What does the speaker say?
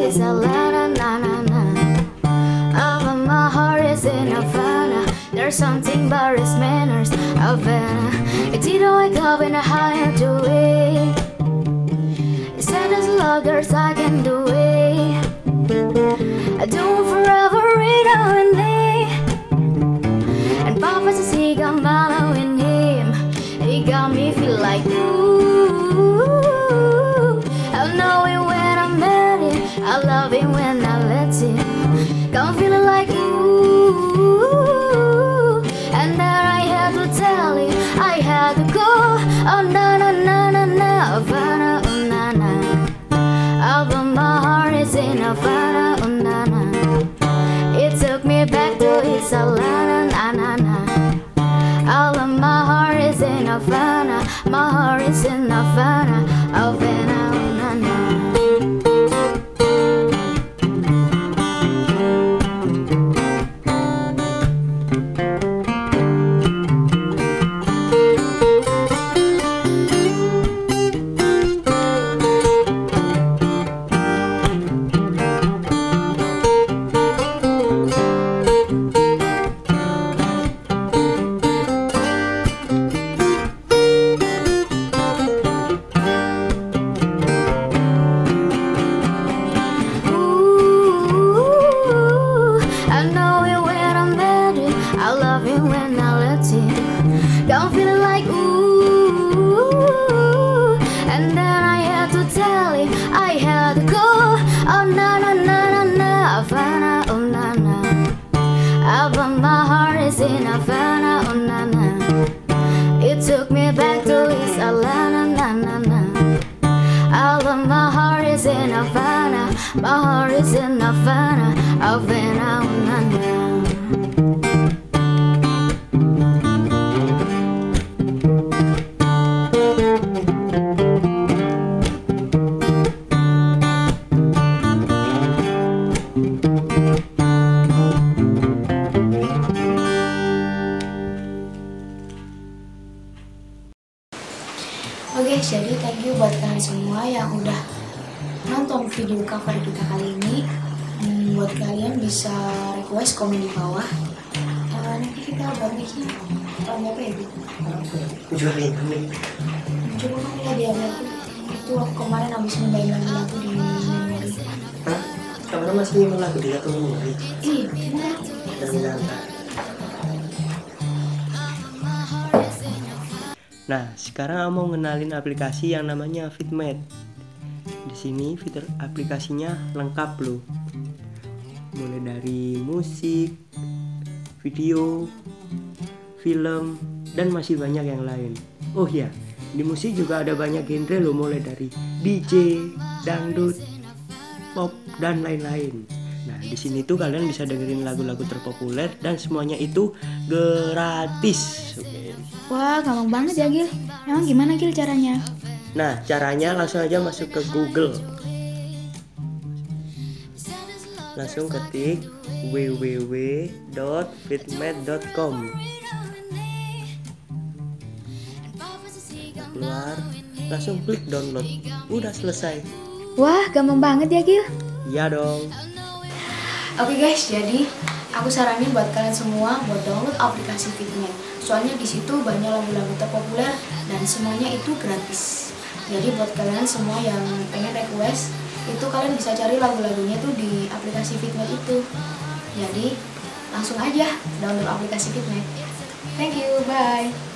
is a la na na na na. All of my heart is in Havana. There's something about his manners, Havana. It didn't wake up in a higher to it. It's said as long as I can do it. Oh na na na na na, Havana, oh na na. Although my heart is in Havana, oh na na. It took me back to his Atlanta, na na na. All of my heart is in Havana, my heart is in Havana, Havana, in Havana, oh na na. It took me back to East Atlanta, na na na. All of my heart is in Havana, my heart is in Havana, Havana, oh, na na. Oke, jadi thank you buat kalian semua yang udah nonton video cover kita kali ini. Hmm, buat kalian bisa request komen di bawah. Eh, nanti kita buat bikin tahun berapa ya? Aku juga pengen kami. Coba kan kita dia itu aku kemarin habis nyobain lagu-lagu di memori. Hah? Kamu masih ingin lagu dia tuh memori Iya, dan Nah, sekarang aku mau ngenalin aplikasi yang namanya Fitmate. Di sini fitur aplikasinya lengkap loh. Mulai dari musik, video, film, dan masih banyak yang lain. Oh ya, di musik juga ada banyak genre loh mulai dari DJ, dangdut, pop dan lain-lain. Nah, di sini tuh kalian bisa dengerin lagu-lagu terpopuler dan semuanya itu gratis. Oke. Wah, gampang banget ya, Gil. Emang gimana, Gil, caranya? Nah, caranya langsung aja masuk ke Google. Langsung ketik www.fitmed.com. Keluar, langsung klik download. Udah selesai. Wah, gampang banget ya, Gil. Iya dong. Oke guys, jadi aku saranin buat kalian semua buat download aplikasi Fitnet. Soalnya di situ banyak lagu-lagu terpopuler dan semuanya itu gratis. Jadi buat kalian semua yang pengen request, itu kalian bisa cari lagu-lagunya tuh di aplikasi Fitnet itu. Jadi langsung aja download aplikasi Fitnet. Thank you, bye.